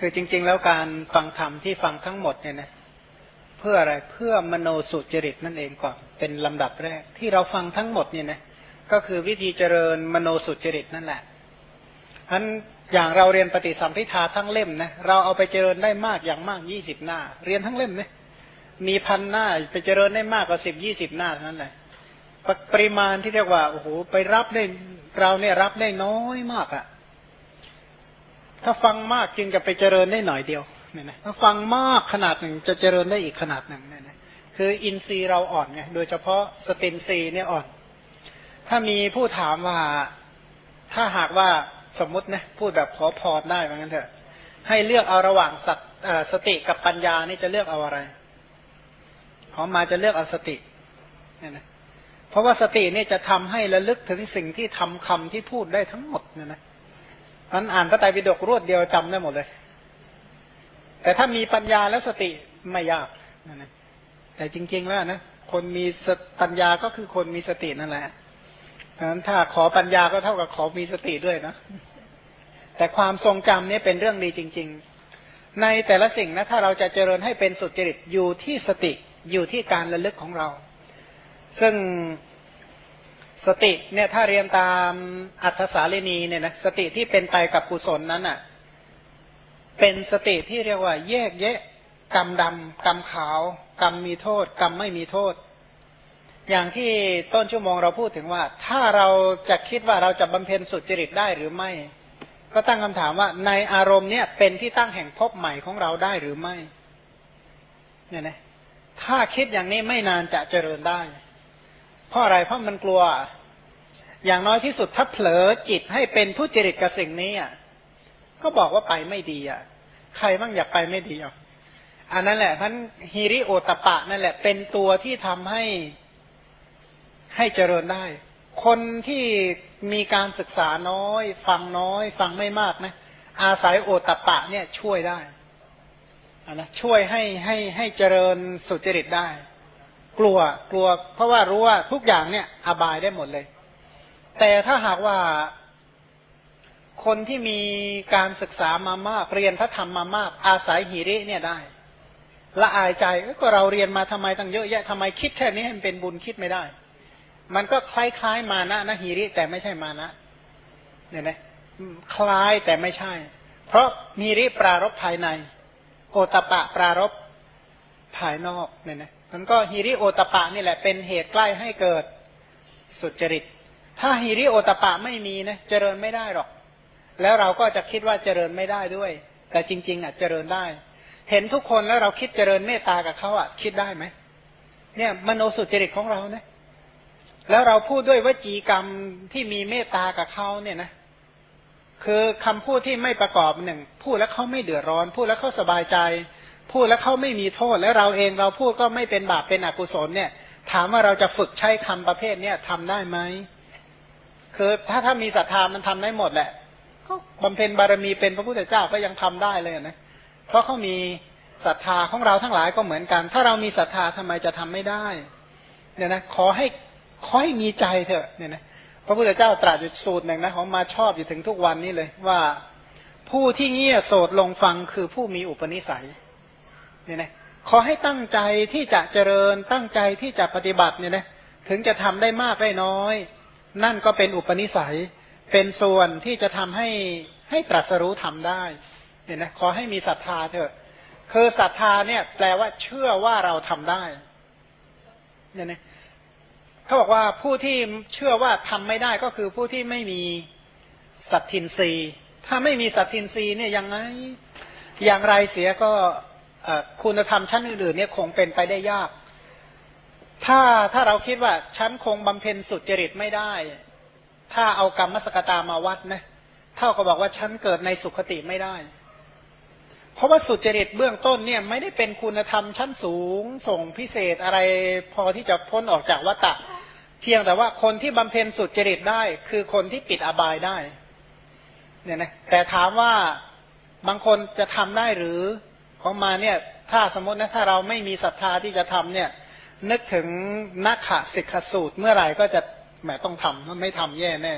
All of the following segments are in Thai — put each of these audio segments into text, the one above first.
คือจริง ๆ แล้วการฟังธรรมที่ฟังทั้งหมดเนี่ยนะเพื่ออะไรเพื่อมโนสุจริตนั่นเองก่อนเป็นลำดับแรก ที่เราฟังทั้งหมดเนี่ยนะก็คือวิธีเจริญมโนสุจริตนั่นแหละฉะนั้นอย่างเราเรียนปฏิสัมพิทาทั้งเล่มนะเราเอาไปเจริญได้มากอย่างมากยี่สิบหน้า เรียนทั้งเล่มเนี่ยมีพันหน้าไปเจริญได้มากกว่าสิบยี่สิบหน้านั้นแหละปริมาณที่เรียกว่าโอ้โหไปรับได้เราเนี่ยรับได้น้อยมากอะ ถ้าฟังมากจึงจะไปเจริญได้หน่อยเดียวเนี่ยนะถ้าฟังมากขนาดหนึ่งจะเจริญได้อีกขนาดหนึ่งเนี่ยนะคืออินทรีย์เราอ่อนไงโดยเฉพาะสตินทรีย์เนี่ยอ่อน ถ้ามีผู้ถามว่าถ้าหากว่าสมมตินะพูดแบบขอพรได้เหมือนกันเถอะ ให้เลือกเอาระหว่างสสติกับปัญญานี่จะเลือกเอาอะไรขอมาจะเลือกเอาสติเนี่ยนะเพราะว่าสตินี่จะทำให้ระลึกถึงสิ่งที่ทำคำที่พูดได้ทั้งหมดเนี่ยนะ มันอ่านพระไตรปิฎกรวดเดียวจำได้หมดเลย แต่ถ้ามีปัญญาและสติไม่ยากนะแต่จริง ๆ แล้วนะคนมีปัญญาก็คือคนมีสตินั่นแหละเพราะฉะนั้นถ้าขอปัญญาก็เท่ากับขอมีสติด้วยนะแต่ความทรงจำเนี่ยเป็นเรื่องดีจริง ๆ ในแต่ละสิ่งนะถ้าเราจะเจริญให้เป็นสุจริตอยู่ที่สติอยู่ที่การระลึกของเรา ซึ่ง สติเนี่ยถ้าเรียนตามอัธสาลีนีเนี่ยนะสติที่เป็นไปกับกุศลนั้นอะ เป็นสติที่เรียกว่า แยกแยะกรรมดำกรรมขาว กรรมมีโทษ กรรมไม่มีโทษ อย่างที่ต้นชั่วโมงเราพูดถึงว่า ถ้าเราจะคิดว่าเราจะบำเพ็ญสุจริตได้หรือไม่ ก็ตั้งคำถามว่าในอารมณ์เนี่ยเป็นที่ตั้งแห่งพบใหม่ของเราได้หรือไม่เนี่ยนะถ้าคิดอย่างนี้ไม่นานจะเจริญได้ เพราะอะไรเพราะมันกลัว อย่างน้อยที่สุดถ้าเผลอจิตให้เป็นผู้จริตกับสิ่งนี้อะก็บอกว่าไปไม่ดีอะ ใครบ้างอยากไปไม่ดีอะอันนั้นแหละท่านฮิริโอตปะนั่นแหละ เป็นตัวที่ทำให้ให้เจริญได้ คนที่มีการศึกษาน้อย ฟังน้อย ฟังไม่มากนะ อาศัยโอตปะเนี่ยช่วยได้นะช่วยให้ให้ให้เจริญสุจริตได้ กลัวกลัว เพราะว่ารู้ว่าทุกอย่างเนี่ย อบายได้หมดเลย แต่ถ้าหากว่าคนที่มีการศึกษามามาก เรียนพระธรรมมามาก อาศัยหิริเนี่ยได้ละอายใจก็เราเรียนมาทำไมตั้งเยอะแยะทำไมคิดแค่นี้ให้มันเป็นบุญคิดไม่ได้ มันก็คล้ายๆมานะนะหิริแต่ไม่ใช่มานะเนี่ยนะคล้ายแต่ไม่ใช่ เพราะมีริปรารบภายใน โอตปะปรารบภายนอกเนี่ยนะ มันก็ฮิริโอตปะนี่แหละเป็นเหตุใกล้ให้เกิดสุจริต ถ้าฮิริโอตปะไม่มีนะเจริญไม่ได้หรอก แล้วเราก็จะคิดว่าเจริญไม่ได้ด้วย แต่จริง ๆอะเจริญได้ เห็นทุกคนแล้วเราคิดเจริญเมตตากับเขาอะคิดได้ไหมเนี่ยมโนสุจริตของเราเนี่ยแล้วเราพูดด้วยวจีกรรมที่มีเมตตากับเขาเนี่ยนะ คือคำพูดที่ไม่ประกอบหนึ่งพูดแล้วเขาไม่เดือดร้อน พูดแล้วเขาสบายใจ พูดแล้วเขาไม่มีโทษ แล้วเราเองเราพูดก็ไม่เป็นบาปเป็นอกุศลเนี่ย ถามว่าเราจะฝึกใช้คำประเภทเนี้ยทำได้ไหมคือถ้าถ้ามีศรัทธามันทำได้หมดแหละก็บำเพ็ญบารมีเป็นพระพุทธเจ้าก็ยังทำได้เลยนะเพราะเขามีศรัทธาของเราทั้งหลายก็เหมือนกัน ถ้าเรามีศรัทธาทำไมจะทำไม่ได้ เนี่ยนะขอให้ขอให้มีใจเถอะเนี่ยนะพระพุทธเจ้าตรัสอยู่สูตรหนึ่งนะของมาชอบอยู่ถึงทุกวันนี้เลยว่าผู้ที่เงี่ยโสดลงฟังคือผู้มีอุปนิสัย เนี่ยนะขอให้ตั้งใจที่จะเจริญตั้งใจที่จะปฏิบัติเนี่ยนะถึงจะทำได้มากได้น้อย นั่นก็เป็นอุปนิสัย เป็นส่วนที่จะทำให้ให้ตรัสรู้ทำได้เนี่ยนะขอให้มีศรัทธาเถอะ คือศรัทธาเนี่ย แปลว่าเชื่อว่าเราทำได้เนี่ยนะเขาบอกว่าผู้ที่เชื่อว่าทำไม่ได้ก็คือผู้ที่ไม่มีสัตทินรีถ้าไม่มีสัตทินรีเนี่ยยังไงอย่างไรเสียก็ คุณธรรมชั้นอื่นๆเนี่ยคงเป็นไปได้ยาก ถ้าถ้าเราคิดว่าฉันคงบำเพ็ญสุดจริตไม่ได้ ถ้าเอากรรมสกตามาวัดนะเท่ากับบอกว่าฉันเกิดในสุขติไม่ได้ เพราะว่าสุจริตเบื้องต้นเนี่ยไม่ได้เป็นคุณธรรมชั้นสูง ส่งพิเศษอะไรพอที่จะพ้นออกจากวัฏฏะเพียงแต่ว่าคนที่บำเพ็ญสุจริตได้ คือคนที่ปิดอบายได้ เนี่ยนะแต่ถามว่าบางคนจะทำได้หรือ ของมาเนี่ย ถ้าสมมตินะถ้าเราไม่มีศรัทธาที่จะทำเนี่ย นึกถึงนักขะสิกขสูตรเมื่อไหร่ก็จะแหมต้องทำมันไม่ทำแย่แน่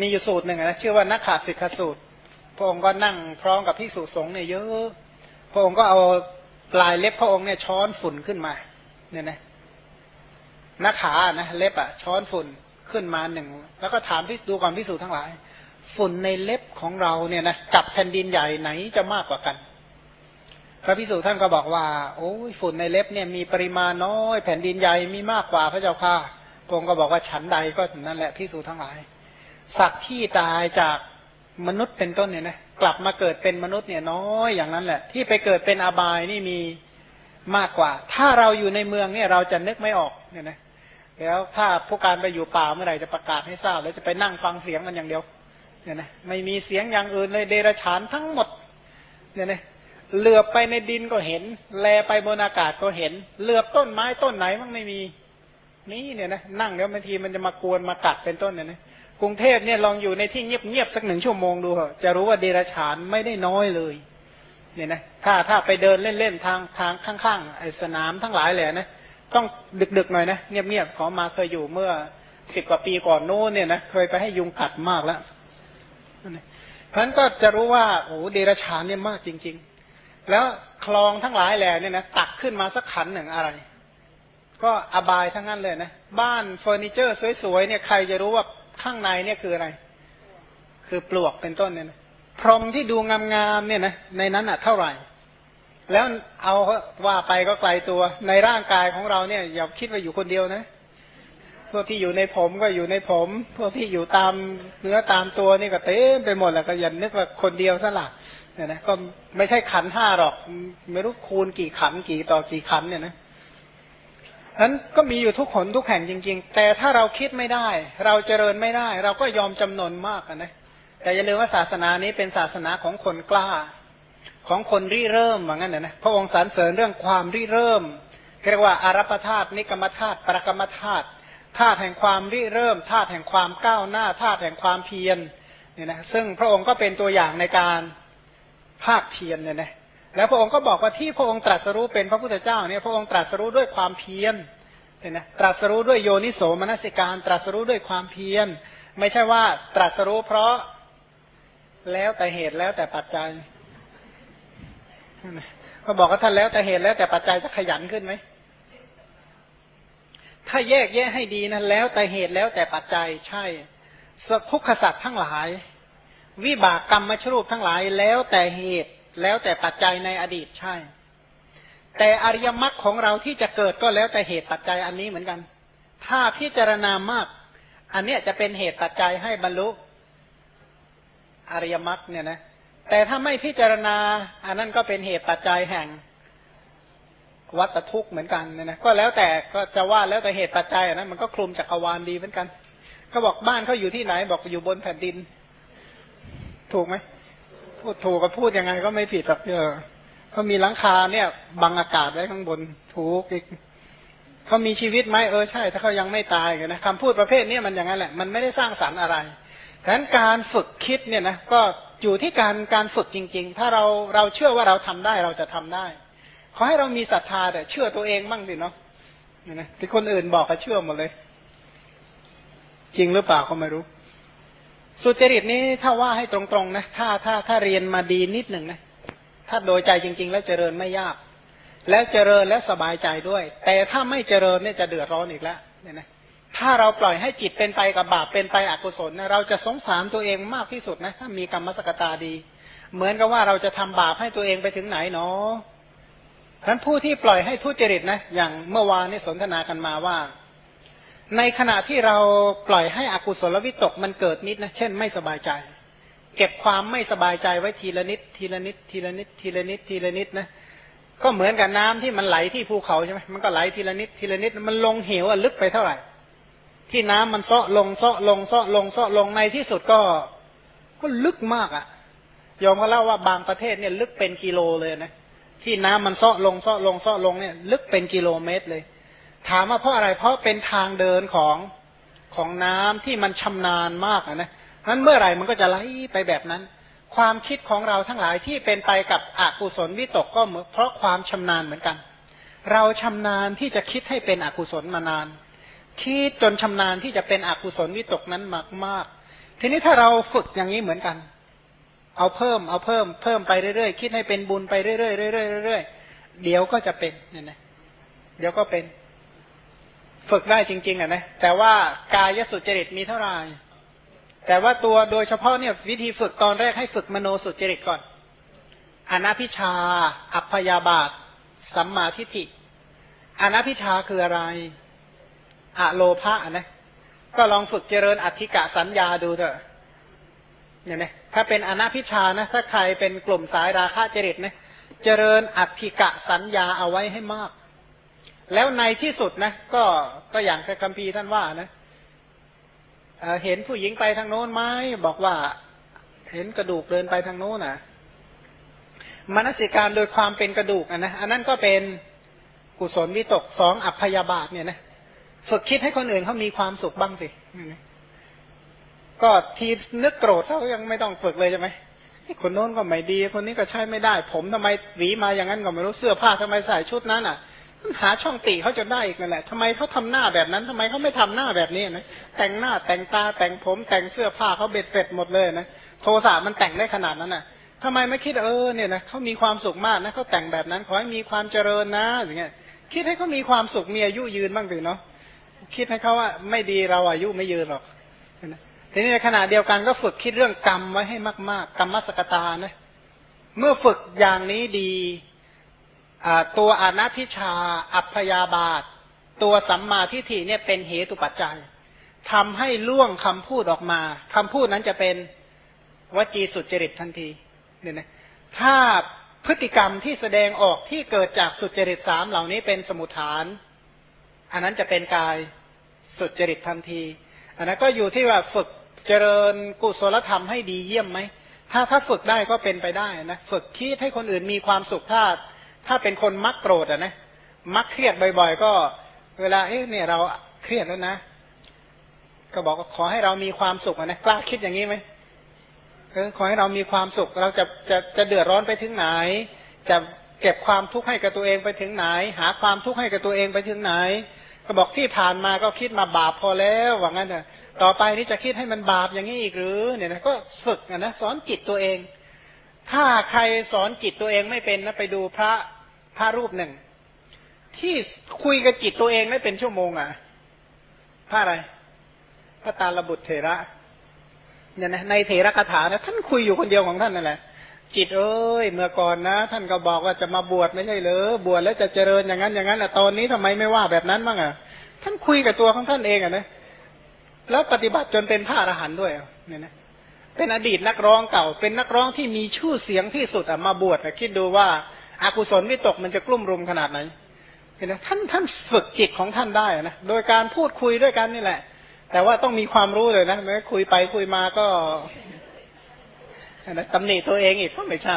มีอยู่สูตรหนึ่งนะชื่อว่านักขะสิกขสูตร พระองค์ก็นั่งพร้อมกับพิสุสงฆ์เนี่ยเยอะพระองค์ก็เอาปลายเล็บพระองค์เนี่ยช้อนฝุ่นขึ้นมา เนี่ยนะหน้าขานะเล็บอะ ช้อนฝุ่นขึ้นมาหนึ่งแล้วก็ถามพิดูก่อนพิสูจทั้งหลาย ฝุ่นในเล็บของเราเนี่ยนะกับแผ่นดินใหญ่ไหนจะมากกว่ากัน พระพิสูจท่านก็บอกว่า โอ้ยฝุ่นในเล็บเนี่ยมีปริมาณน้อย แผ่นดินใหญ่มีมากกว่าพระเจ้าค่ะพระองก็บอกว่าฉันใดก็นั่นแหละพิสูจทั้งหลาย สัตว์ที่ตายจากมนุษย์เป็นต้นเนี่ยนะกลับมาเกิดเป็นมนุษย์เนี่ยน้อยอย่างนั้นแหละ ที่ไปเกิดเป็นอบายนี่มีมากกว่า ถ้าเราอยู่ในเมืองเนี่ยเราจะนึกไม่ออกเนี่ยนะแล้วถ้าผู้การไปอยู่ป่าเมื่อไหร่จะประกาศให้ทราบ แล้วจะไปนั่งฟังเสียงกันอย่างเดียวเนี่ยนะไม่มีเสียงอย่างอื่นเลยเดรฉานทั้งหมดเนี่ยนะ เหลือบไปในดินก็เห็น แลไปบนอากาศก็เห็น เหลือบต้นไม้ต้นไหนมันไม่มี นี่เนี่ยนะนั่งแล้วบางทีมันจะมากวนมากัดเป็นต้นเนี่ยนะกรุงเทพเนี่ยลองอยู่ในที่เงียบๆสักหนึ่งชั่วโมงดูจะรู้ว่าเดรฉานไม่ได้น้อยเลยเนี่ยนะถ้าถ้าไปเดินเล่นๆทางทางข้างๆไอ้สนามทั้งหลายเลยนะต้องดึกๆหน่อยนะเงียบๆขอมาเคยอยู่เมื่อสิบกว่าปีก่อนโน้นเนี่ยนะเคยไปให้ยุงกัดมากแล้วเพราะนั้นก็จะรู้ว่าโอ้เดรฉานเนี่ยมากจริง ๆ แล้วคลองทั้งหลายแหล่เนี่ยนะตักขึ้นมาสักขันหนึ่งอะไร ก็อบายทั้งนั้นเลยนะ บ้านเฟอร์นิเจอร์สวยๆเนี่ยใครจะรู้ว่าข้างในเนี่ยคืออะไร คือปลวกเป็นต้นเนี่ยนะพรมที่ดูงามๆเนี่ยนะในนั้นอะเท่าไหร่ แล้วเอาว่าไปก็ไกลตัวในร่างกายของเราเนี่ยอย่าคิดว่าอยู่คนเดียวนะพวกที่อยู่ในผมก็อยู่ในผม พวกที่อยู่ตามเนื้อตามตัวนี่ก็เต็มไปหมดแล้วก็อยันนึกว่าคนเดียวซะละ เนี่ยนะก็ไม่ใช่ขันห้าหรอก ไม่รู้คูณกี่ขันกี่ต่อกี่ขันเนี่ยนะนั้นก็มีอยู่ทุกขนทุกแห่งจริง ๆ แต่ถ้าเราคิดไม่ได้ เราเจริญไม่ได้ เราก็ยอมจำนนมากนะแต่อย่าลืมว่าศาสนานี้เป็นศาสนาของคนกล้า ของคนริเริ่มว่างั้นนะพระองค์สรรเสริญเรื่องความริเริ่มเรียกว่าอารัปธาตุนิกรรมธาตุปรกรรมธาตุธาตุแห่งความริเริ่มธาตุแห่งความก้าวหน้าธาตุแห่งความเพียรเนี่ยนะซึ่งพระองค์ก็เป็นตัวอย่างในการ ภาคเพียรเนี่ยนะแล้วพระองค์ก็บอกว่าที่พระองค์ตรัสรู้เป็นพระพุทธเจ้าเนี่ยพระองค์ตรัสรู้ด้วยความเพียรเนี่ยนะตรัสรู้ด้วยโยนิโสมนสิการ ตรัสรู้ด้วยความเพียร ไม่ใช่ว่าตรัสรู้เพราะแล้วแต่เหตุแล้วแต่ปัจจัยเขาบอกว่าท่านแล้วแต่เหตุแล้วแต่ปัจจัยจะขยันขึ้นไหมถ้าแยกแยะให้ดีนะแล้วแต่เหตุแล้วแต่ปัจจัยใช่ทุกขสัตว์ทั้งหลาย วิบากกรรมมชรูปทั้งหลายแล้วแต่เหตุแล้วแต่ปัจจัยในอดีตใช่ แต่อริยมรรคของเราที่จะเกิดก็แล้วแต่เหตุปัจจัยอันนี้เหมือนกัน ถ้าพิจารณามาก อันเนี้ยจะเป็นเหตุปัจจัยให้บรรลุอริยมรรคเนี่ยนะแต่ถ้าไม่พิจารณา อันนั้นก็เป็นเหตุปัจจัยแห่งวัตทุกข์เหมือนกันเนี่ยนะก็แล้วแต่ก็จะว่าแล้วแต่เหตุปัจจัยนะมันก็คลุมจักรวาลดีเหมือนกัน ก็บอกบ้านเขาอยู่ที่ไหนบอกอยู่บนแผ่นดิน ถูกไหมพูดถูกกับพูดยังไงก็ไม่ผิดหรอกเออเขามีหลังคาเนี่ย บังอากาศไว้ข้างบนถูกอีกเขามีชีวิตไหมเออใช่ ถ้าเขายังไม่ตายนะคำพูดประเภทนี้มันอย่างนั้นแหละ มันไม่ได้สร้างสรรค์อะไรดังนั้นการฝึกคิดเนี่ยนะก็อยู่ที่การการฝึกจริง ๆ ถ้าเราเราเชื่อว่าเราทำได้เราจะทำได้ ขอให้เรามีศรัทธาแต่เชื่อตัวเองบ้างสิเนาะนะที่คนอื่นบอกก็เชื่อหมดเลย จริงหรือเปล่าก็ไม่รู้ สุจริตนี้ถ้าว่าให้ตรงๆนะถ้าถ้าถ้าเรียนมาดีนิดหนึ่งนะถ้าโดยใจจริง ๆ แล้วเจริญไม่ยาก แล้วเจริญและสบายใจด้วย แต่ถ้าไม่เจริญเนี่ยจะเดือดร้อนอีกแล้วเนี่ยนะถ้าเราปล่อยให้จิตเป็นไปกับบาปเป็นไปอกุศลนะเราจะสงสารตัวเองมากที่สุดนะถ้ามีกรรมสกตาดี เหมือนกับว่าเราจะทำบาปให้ตัวเองไปถึงไหนเนาะท่านผู้ที่ปล่อยให้ทุจริตนะอย่างเมื่อวานนี้สนทนากันมาว่า ในขณะที่เราปล่อยให้อกุศลวิตกมันเกิดนิดนะ เช่นไม่สบายใจ เก็บความไม่สบายใจไว้ทีละนิด ทีละนิด ทีละนิด ทีละนิด ทีละนิดนะ ก็เหมือนกับน้ำที่มันไหลที่ภูเขาใช่ไหมมันก็ไหลทีละนิด ทีละนิด มันลงเหวอะลึกไปเท่าไหร่ ที่น้ำมันเซาะลงเซาะลงเซาะลงเซาะลงในที่สุดก็ ก็ลึกมากอะ่ะ ยอมก็เล่าว่าบางประเทศเนี่ยลึกเป็นกิโลเลยนะ ที่น้ำมันเซาะลงเซาะลงเซาะลงเนี่ย ลึกเป็นกิโลเมตรเลย ถามว่าเพราะอะไร เพราะเป็นทางเดินของของน้ำที่มันชำนาญมากนะนั้นเมื่อไหร่มันก็จะไหลไปแบบนั้น ความคิดของเราทั้งหลายที่เป็นไปกับอกุศลวิตกก็เหมือนเพราะความชำนาญเหมือนกัน เราชำนาญที่จะคิดให้เป็นอกุศลมานาน คิดจนชำนาญที่จะเป็นอกุศลวิตกนั้นมากมากทีนี้ถ้าเราฝึกอย่างนี้เหมือนกัน เอาเพิ่ม เอาเพิ่ม เพิ่มไปเรื่อยๆ คิดให้เป็นบุญไปเรื่อยๆเรื่อยๆเรื่อยๆเดี๋ยวก็จะเป็นเนี่ยนะเดี๋ยวก็เป็น ฝึกได้จริง ๆอะนะแต่ว่ากายสุจริตมีเท่าไหร่แต่ว่าตัวโดยเฉพาะเนี่ยวิธีฝึกตอนแรกให้ฝึกมโนสุจริตก่อนอนาพิชา อัพยาบาท สัมมาทิฏฐิอนาพิชาคืออะไรอะโลภะนะ ก็ลองฝึกเจริญอธิกะสัญญาดูเถอะเนี่ยนะถ้าเป็นอนาพิชานะ ถ้าใครเป็นกลุ่มสายราคะจริตนะ เจริญอธิกะสัญญาเอาไว้ให้มาก แล้วในที่สุดนะ ก็ก็อย่างคัมภีร์ท่านว่านะเเห็นผู้หญิงไปทางโน้นไหมบอกว่า เห็นกระดูกเดินไปทางโน้นนะมนสิการโดยความเป็นกระดูกอะนะอันนั้นก็เป็นกุศลวิตกสองอัพยาบาทเนี่ยนะฝึกคิดให้คนอื่นเขามีความสุขบ้างสิก็ทีนึกโกรธเขายังไม่ต้องฝึกเลยใช่ไหมคนโน้นก็ไม่ดี คนนี้ก็ใช้ไม่ได้ ผมทำไมหวีมาอย่างนั้นก็ไม่รู้เสื้อผ้าทำไมใส่ชุดนั้นอะ หาช่องตีเขาจะได้อีกนั่นแหละทำไมเขาทำหน้าแบบนั้นทำไมเขาไม่ทำหน้าแบบนี้นะแต่งหน้าแต่งตาแต่งผมแต่งเสื้อผ้าเขาเบ็ดเสร็จหมดเลยนะโทสะมันแต่งได้ขนาดนั้นน่ะทำไมไม่คิดเออเนี่ยนะเขามีความสุขมากนะเขาแต่งแบบนั้นขอให้มีความเจริญนะอย่างเงี้ยคิดให้เขามีความสุขมีอายุยืนบ้างสิเนาะคิดให้เขาว่าไม่ดีเราอายุไม่ยืนหรอกทีนี้ในขณะเดียวกันก็ฝึกคิดเรื่องกรรมไว้ให้มาก ๆ กรรมสกตานะเมื่อฝึกอย่างนี้ดี ตัวอนัพิชา อัพยาบาท ตัวสัมมาทิฏฐิเนี่ยเป็นเหตุปัจจัยทำให้ล่วงคำพูดออกมาคำพูดนั้นจะเป็นวจีสุจริตทันทีเนี่ยนะถ้าพฤติกรรมที่แสดงออกที่เกิดจากสุจริตสามเหล่านี้เป็นสมุทฐาน อันนั้นจะเป็นกายสุจริตทันที อันนั้นก็อยู่ที่ว่าฝึกเจริญกุศลธรรมให้ดีเยี่ยมไหม ถ้าถ้าฝึกได้ก็เป็นไปได้นะ ฝึกคิดให้คนอื่นมีความสุขถ้า ถ้าเป็นคนมักโกรธอะนะมักเครียดบ่อยๆ ก็ เวลาเอ๊ะเนี่ยเราเครียดแล้วนะ ก็บอกว่าขอให้เรามีความสุขนะกล้าคิดอย่างนี้ไหมเออขอให้เรามีความสุข เราจะจะจะเดือดร้อนไปถึงไหน จะเก็บความทุกข์ให้กับตัวเองไปถึงไหน หาความทุกข์ให้กับตัวเองไปถึงไหน ก็บอกที่ผ่านมาก็คิดมาบาปพอแล้วว่างั้นเถอะต่อไปนี่จะคิดให้มันบาปอย่างนี้อีกหรือ เนี่ยนะก็ฝึกนะสอนจิตตัวเอง ถ้าใครสอนจิตตัวเองไม่เป็นนะไปดูพระพระรูปหนึ่ง ที่คุยกับจิตตัวเองไม่เป็นชั่วโมงอะพระอะไรพระตาลบุตรเถระเนี่ยนะในเถระคาถานะท่านคุยอยู่คนเดียวของท่านนั่นแหละจิตเอ้ยเมื่อก่อนนะ ท่านก็บอกว่าจะมาบวชไม่ใช่เหรอบวชแล้วจะเจริญอย่างนั้นอย่างนั้นแหละตอนนี้ทำไมไม่ว่าแบบนั้นบ้างอะ ท่านคุยกับตัวของท่านเองอะนะแล้วปฏิบัติจนเป็นพระอรหันต์ด้วยเนี่ยนะ เป็นอดีตนักร้องเก่า เป็นนักร้องที่มีชื่อเสียงที่สุดอะมาบวชนะคิดดูว่าอากุศลวิตกมันจะกลุ่มรุมขนาดไหนเห็นไหมท่านท่านฝึกจิตของท่านได้นะโดยการพูดคุยด้วยกันนี่แหละ แต่ว่าต้องมีความรู้เลยนะไม่คุยไปคุยมาก็ตำหนิตัวเองอีกก็ไม่ใช่